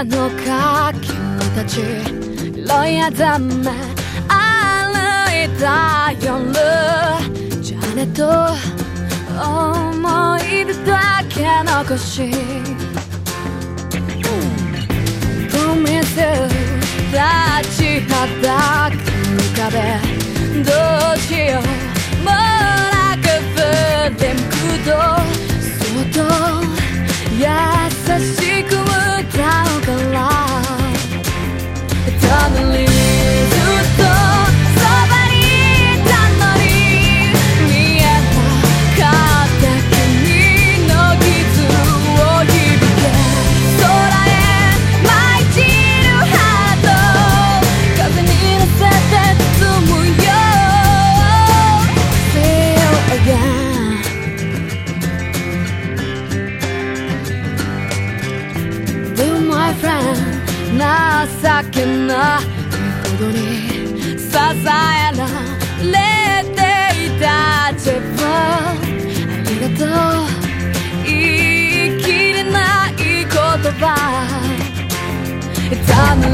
空の火球たち。色やめ歩いた夜。じゃねと思い出だけ残し。海す立ちはだく壁。どうしよう。もなく振り向くと情けないほどに支えられていた自分。ありがとう。言い切れない言葉。たま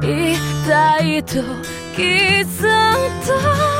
痛いときっと